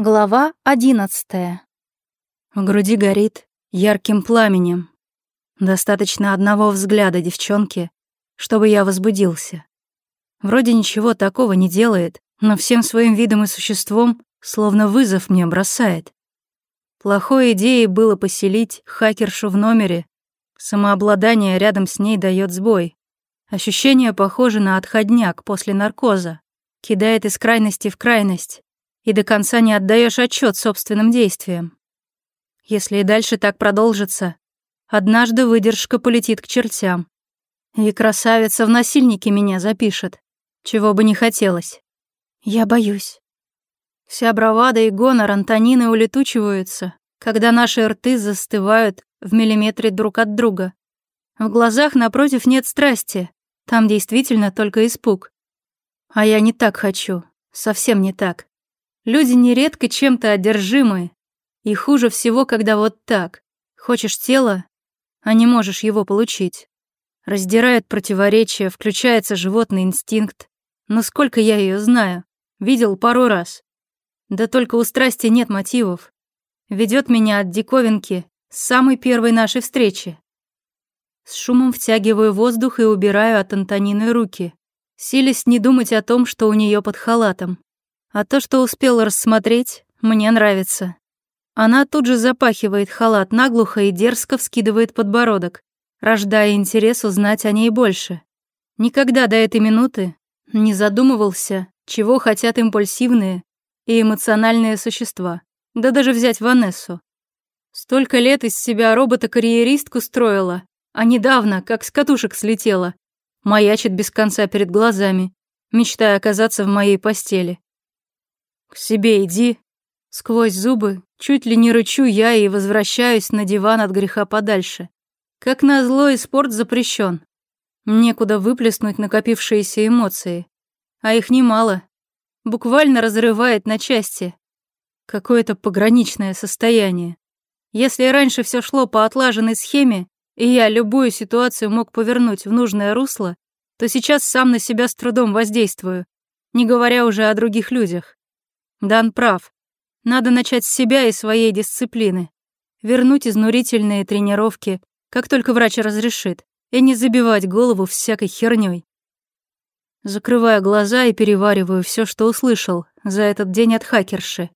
Глава одиннадцатая. В груди горит ярким пламенем. Достаточно одного взгляда девчонки, чтобы я возбудился. Вроде ничего такого не делает, но всем своим видом и существом словно вызов мне бросает. Плохой идеей было поселить хакершу в номере. Самообладание рядом с ней дает сбой. Ощущение похоже на отходняк после наркоза. Кидает из крайности в крайность и до конца не отдаешь отчет собственным действиям. Если и дальше так продолжится, однажды выдержка полетит к чертям. И красавица в насильнике меня запишет, чего бы не хотелось. Я боюсь. Вся бравада и гонор Антонины улетучиваются, когда наши рты застывают в миллиметре друг от друга. В глазах напротив нет страсти, там действительно только испуг. А я не так хочу, совсем не так. Люди нередко чем-то одержимы. И хуже всего, когда вот так. Хочешь тело, а не можешь его получить. Раздирает противоречия, включается животный инстинкт. Но сколько я ее знаю, видел пару раз. Да только у страсти нет мотивов. Ведет меня от диковинки с самой первой нашей встречи. С шумом втягиваю воздух и убираю от Антонины руки, силясь не думать о том, что у нее под халатом. А то, что успела рассмотреть, мне нравится. Она тут же запахивает халат наглухо и дерзко вскидывает подбородок, рождая интерес узнать о ней больше. Никогда до этой минуты не задумывался, чего хотят импульсивные и эмоциональные существа, да даже взять Ванессу. Столько лет из себя робота-карьеристку строила, а недавно, как с катушек слетела, маячит без конца перед глазами, мечтая оказаться в моей постели. «К себе иди». Сквозь зубы, чуть ли не рычу я и возвращаюсь на диван от греха подальше. Как назло, и спорт запрещен. Некуда выплеснуть накопившиеся эмоции. А их немало. Буквально разрывает на части. Какое-то пограничное состояние. Если раньше все шло по отлаженной схеме, и я любую ситуацию мог повернуть в нужное русло, то сейчас сам на себя с трудом воздействую, не говоря уже о других людях. Дан прав. Надо начать с себя и своей дисциплины. Вернуть изнурительные тренировки, как только врач разрешит, и не забивать голову всякой хернёй. Закрываю глаза и перевариваю все, что услышал за этот день от хакерши.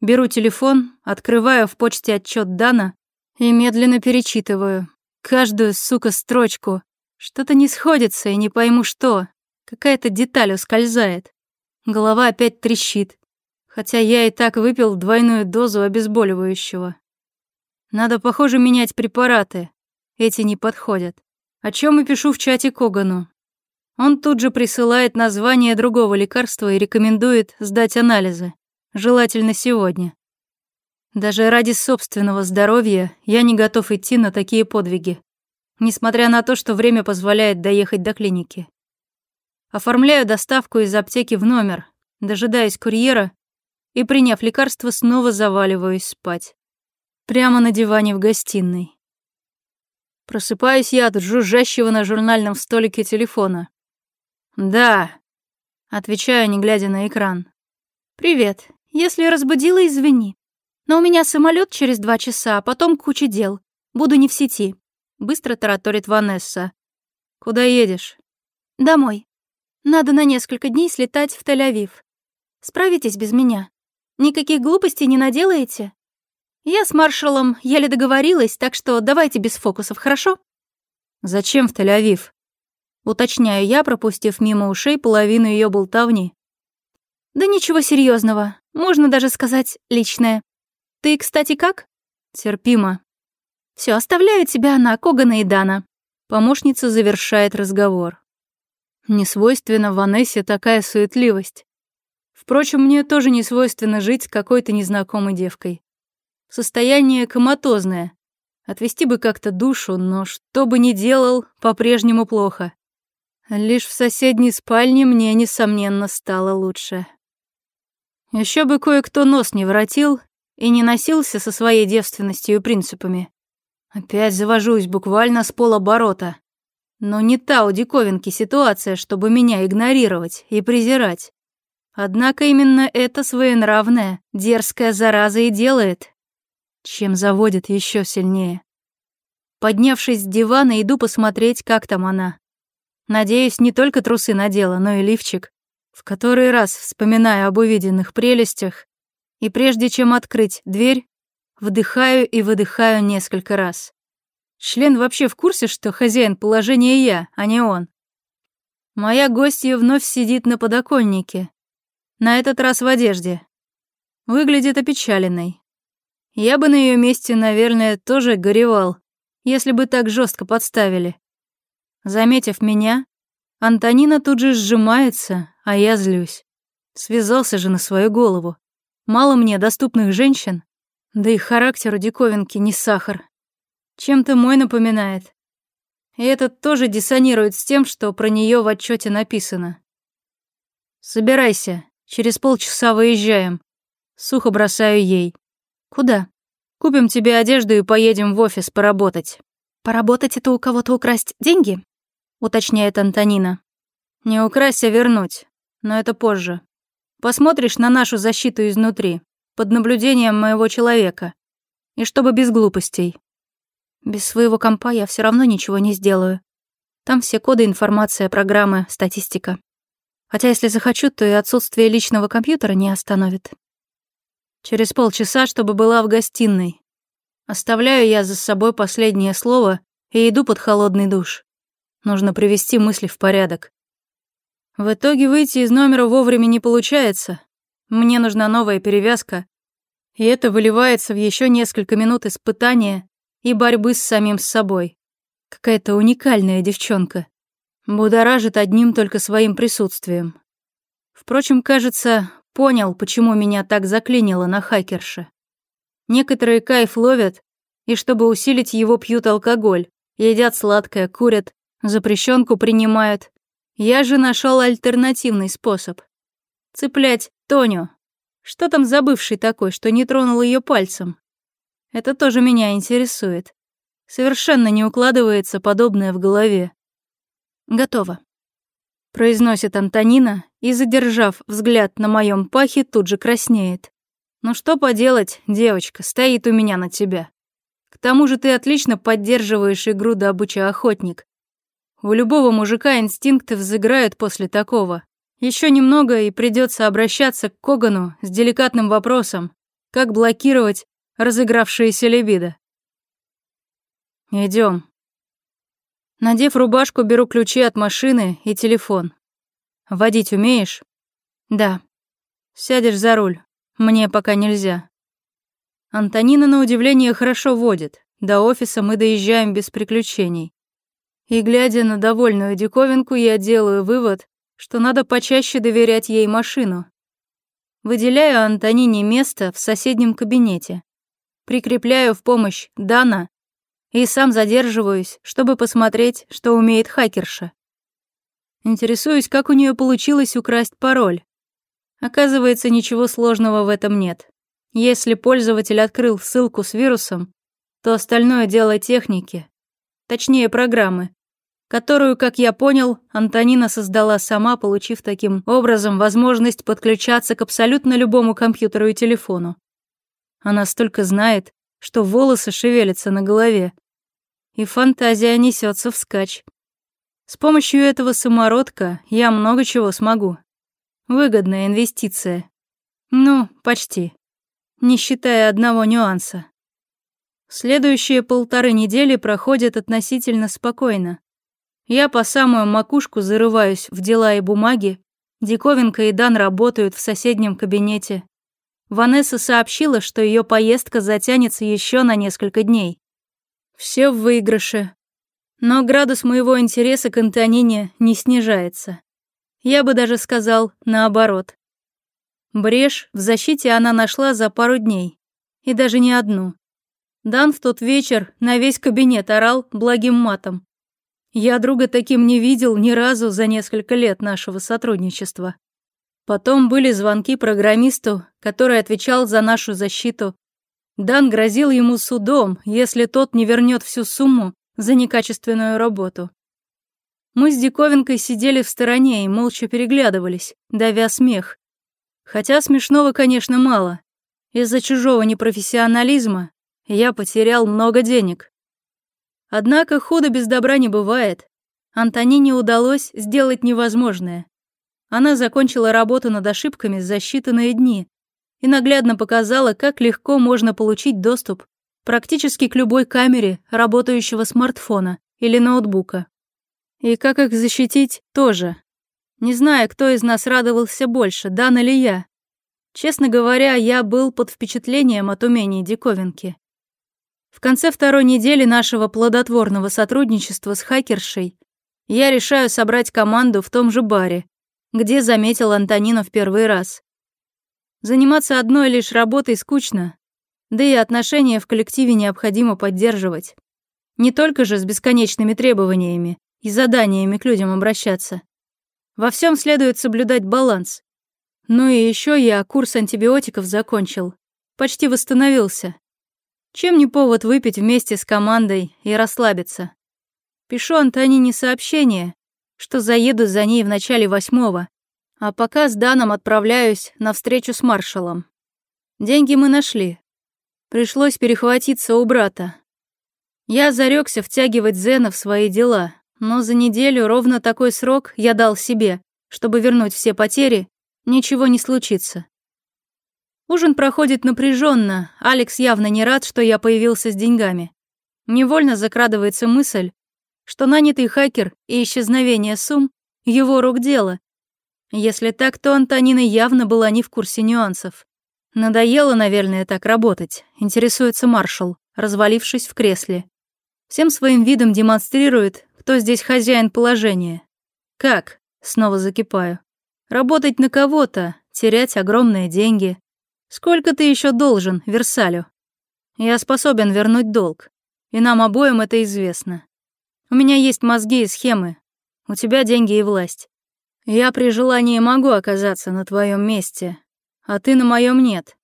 Беру телефон, открываю в почте отчет Дана и медленно перечитываю. Каждую, сука, строчку. Что-то не сходится и не пойму что. Какая-то деталь ускользает. Голова опять трещит хотя я и так выпил двойную дозу обезболивающего. Надо, похоже, менять препараты. Эти не подходят. О чем и пишу в чате Когану. Он тут же присылает название другого лекарства и рекомендует сдать анализы, желательно сегодня. Даже ради собственного здоровья я не готов идти на такие подвиги, несмотря на то, что время позволяет доехать до клиники. Оформляю доставку из аптеки в номер, дожидаясь курьера и, приняв лекарство, снова заваливаюсь спать. Прямо на диване в гостиной. Просыпаюсь я от жужжащего на журнальном столике телефона. «Да», — отвечаю, не глядя на экран. «Привет. Если разбудила, извини. Но у меня самолет через два часа, а потом куча дел. Буду не в сети», — быстро тараторит Ванесса. «Куда едешь?» «Домой. Надо на несколько дней слетать в Тель-Авив. Справитесь без меня?» Никаких глупостей не наделаете? Я с маршалом еле договорилась, так что давайте без фокусов, хорошо? Зачем в Тель-Авив? Уточняю я, пропустив мимо ушей половину ее болтовни. Да ничего серьезного, можно даже сказать личное. Ты, кстати, как? Терпимо. Все, оставляю тебя на Когана и Дана. Помощница завершает разговор. Несвойственна Ванессе такая суетливость. Впрочем, мне тоже не свойственно жить с какой-то незнакомой девкой. Состояние коматозное. Отвести бы как-то душу, но что бы ни делал, по-прежнему плохо. Лишь в соседней спальне мне, несомненно, стало лучше. Еще бы кое-кто нос не воротил и не носился со своей девственностью и принципами. Опять завожусь буквально с полоборота. Но не та у диковинки ситуация, чтобы меня игнорировать и презирать. Однако именно это своенравная, дерзкая зараза и делает. Чем заводит еще сильнее. Поднявшись с дивана, иду посмотреть, как там она. Надеюсь, не только трусы надела, но и лифчик. В который раз вспоминаю об увиденных прелестях, и прежде чем открыть дверь, вдыхаю и выдыхаю несколько раз. Член вообще в курсе, что хозяин положения я, а не он. Моя гостья вновь сидит на подоконнике, на этот раз в одежде. Выглядит опечаленной. Я бы на ее месте, наверное, тоже горевал, если бы так жестко подставили. Заметив меня, Антонина тут же сжимается, а я злюсь. Связался же на свою голову. Мало мне доступных женщин, да и характер у диковинки не сахар. Чем-то мой напоминает. И этот тоже диссонирует с тем, что про нее в отчете написано. «Собирайся», Через полчаса выезжаем. Сухо бросаю ей. Куда? Купим тебе одежду и поедем в офис поработать. Поработать это у кого-то украсть деньги? Уточняет Антонина. Не украсть, а вернуть. Но это позже. Посмотришь на нашу защиту изнутри, под наблюдением моего человека. И чтобы без глупостей. Без своего компа я все равно ничего не сделаю. Там все коды, информация, программы, статистика. Хотя, если захочу, то и отсутствие личного компьютера не остановит. Через полчаса, чтобы была в гостиной. Оставляю я за собой последнее слово и иду под холодный душ. Нужно привести мысли в порядок. В итоге выйти из номера вовремя не получается. Мне нужна новая перевязка, и это выливается в еще несколько минут испытания и борьбы с самим собой. Какая-то уникальная девчонка. Будоражит одним только своим присутствием. Впрочем, кажется, понял, почему меня так заклинило на хакерше. Некоторые кайф ловят, и чтобы усилить его пьют алкоголь, едят сладкое, курят, запрещенку принимают. Я же нашел альтернативный способ. Цеплять Тоню. Что там за бывший такой, что не тронул ее пальцем? Это тоже меня интересует. Совершенно не укладывается подобное в голове. «Готово», — произносит Антонина и, задержав взгляд на моем пахе, тут же краснеет. «Ну что поделать, девочка, стоит у меня на тебя. К тому же ты отлично поддерживаешь игру добыча охотник. У любого мужика инстинкты взыграют после такого. Еще немного, и придется обращаться к Когану с деликатным вопросом, как блокировать разыгравшиеся либидо. Идем, Надев рубашку, беру ключи от машины и телефон. «Водить умеешь?» «Да». «Сядешь за руль. Мне пока нельзя». Антонина, на удивление, хорошо водит. До офиса мы доезжаем без приключений. И, глядя на довольную диковинку, я делаю вывод, что надо почаще доверять ей машину. Выделяю Антонине место в соседнем кабинете. Прикрепляю в помощь Дана и сам задерживаюсь, чтобы посмотреть, что умеет хакерша. Интересуюсь, как у нее получилось украсть пароль. Оказывается, ничего сложного в этом нет. Если пользователь открыл ссылку с вирусом, то остальное дело техники, точнее программы, которую, как я понял, Антонина создала сама, получив таким образом возможность подключаться к абсолютно любому компьютеру и телефону. Она столько знает, что волосы шевелятся на голове и фантазия несется вскачь. С помощью этого самородка я много чего смогу. Выгодная инвестиция. Ну, почти. Не считая одного нюанса. Следующие полторы недели проходят относительно спокойно. Я по самую макушку зарываюсь в дела и бумаги. Диковинка и Дан работают в соседнем кабинете. Ванесса сообщила, что ее поездка затянется еще на несколько дней все в выигрыше. Но градус моего интереса к Антонине не снижается. Я бы даже сказал, наоборот. Брешь в защите она нашла за пару дней. И даже не одну. Дан в тот вечер на весь кабинет орал благим матом. Я друга таким не видел ни разу за несколько лет нашего сотрудничества. Потом были звонки программисту, который отвечал за нашу защиту, Дан грозил ему судом, если тот не вернет всю сумму за некачественную работу. Мы с диковинкой сидели в стороне и молча переглядывались, давя смех. Хотя смешного, конечно, мало. Из-за чужого непрофессионализма я потерял много денег. Однако худо без добра не бывает. Антонине удалось сделать невозможное. Она закончила работу над ошибками за считанные дни, и наглядно показала, как легко можно получить доступ практически к любой камере работающего смартфона или ноутбука. И как их защитить, тоже. Не знаю, кто из нас радовался больше, Дан или я. Честно говоря, я был под впечатлением от умений диковинки. В конце второй недели нашего плодотворного сотрудничества с хакершей я решаю собрать команду в том же баре, где заметил Антонина в первый раз. Заниматься одной лишь работой скучно, да и отношения в коллективе необходимо поддерживать. Не только же с бесконечными требованиями и заданиями к людям обращаться. Во всем следует соблюдать баланс. Ну и еще я курс антибиотиков закончил. Почти восстановился. Чем не повод выпить вместе с командой и расслабиться? Пишу Антонине сообщение, что заеду за ней в начале восьмого, а пока с Даном отправляюсь на встречу с маршалом. Деньги мы нашли. Пришлось перехватиться у брата. Я зарекся втягивать Зена в свои дела, но за неделю ровно такой срок я дал себе, чтобы вернуть все потери, ничего не случится. Ужин проходит напряженно. Алекс явно не рад, что я появился с деньгами. Невольно закрадывается мысль, что нанятый хакер и исчезновение сумм — его рук дело, если так, то Антонина явно была не в курсе нюансов. Надоело, наверное, так работать, интересуется маршал, развалившись в кресле. Всем своим видом демонстрирует, кто здесь хозяин положения. Как? Снова закипаю. Работать на кого-то, терять огромные деньги. Сколько ты еще должен, Версалю? Я способен вернуть долг. И нам обоим это известно. У меня есть мозги и схемы. У тебя деньги и власть. Я при желании могу оказаться на твоем месте, а ты на моем нет.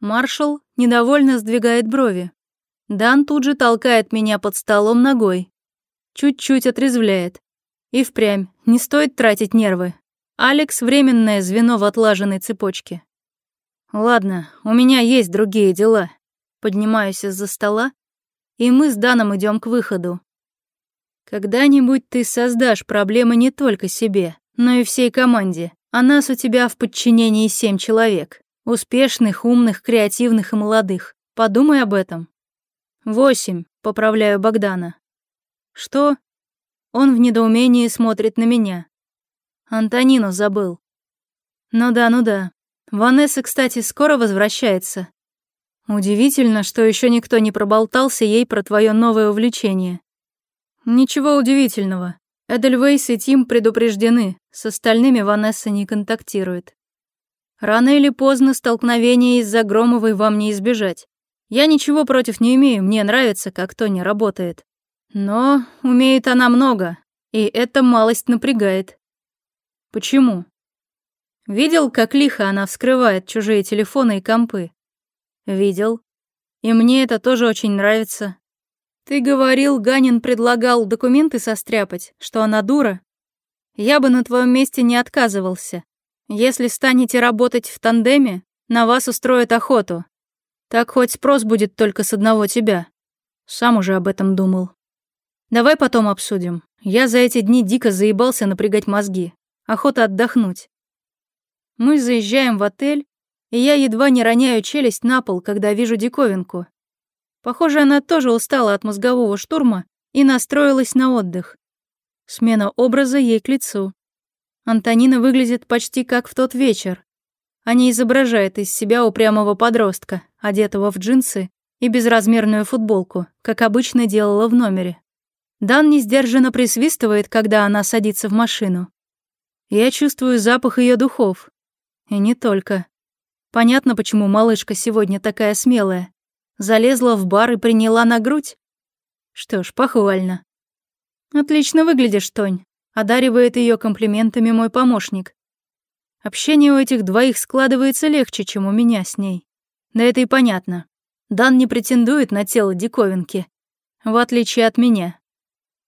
Маршал недовольно сдвигает брови. Дан тут же толкает меня под столом ногой. Чуть-чуть отрезвляет. И впрямь, не стоит тратить нервы. Алекс — временное звено в отлаженной цепочке. Ладно, у меня есть другие дела. Поднимаюсь из-за стола, и мы с Даном идем к выходу. Когда-нибудь ты создашь проблемы не только себе, но и всей команде, а нас у тебя в подчинении семь человек. Успешных, умных, креативных и молодых. Подумай об этом. Восемь, поправляю Богдана. Что? Он в недоумении смотрит на меня. Антонину забыл. Ну да, ну да. Ванесса, кстати, скоро возвращается. Удивительно, что еще никто не проболтался ей про твое новое увлечение. Ничего удивительного. Эдельвейс и Тим предупреждены, с остальными Ванесса не контактирует. Рано или поздно столкновение из-за Громовой вам не избежать. Я ничего против не имею, мне нравится, как Тони работает. Но умеет она много, и эта малость напрягает. Почему? Видел, как лихо она вскрывает чужие телефоны и компы? Видел. И мне это тоже очень нравится. «Ты говорил, Ганин предлагал документы состряпать, что она дура? Я бы на твоем месте не отказывался. Если станете работать в тандеме, на вас устроят охоту. Так хоть спрос будет только с одного тебя. Сам уже об этом думал. Давай потом обсудим. Я за эти дни дико заебался напрягать мозги. Охота отдохнуть. Мы заезжаем в отель, и я едва не роняю челюсть на пол, когда вижу диковинку. Похоже, она тоже устала от мозгового штурма и настроилась на отдых. Смена образа ей к лицу. Антонина выглядит почти как в тот вечер. Она изображает из себя упрямого подростка, одетого в джинсы и безразмерную футболку, как обычно делала в номере. Дан несдержанно присвистывает, когда она садится в машину. Я чувствую запах ее духов. И не только. Понятно, почему малышка сегодня такая смелая. Залезла в бар и приняла на грудь? Что ж, похвально. Отлично выглядишь, Тонь, одаривает ее комплиментами мой помощник. Общение у этих двоих складывается легче, чем у меня с ней. Да это и понятно. Дан не претендует на тело диковинки, в отличие от меня.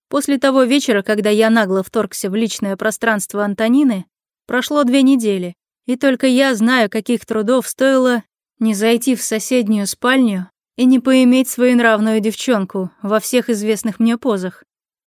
После того вечера, когда я нагло вторгся в личное пространство Антонины, прошло две недели, и только я знаю, каких трудов стоило не зайти в соседнюю спальню и не поиметь своенравную девчонку во всех известных мне позах.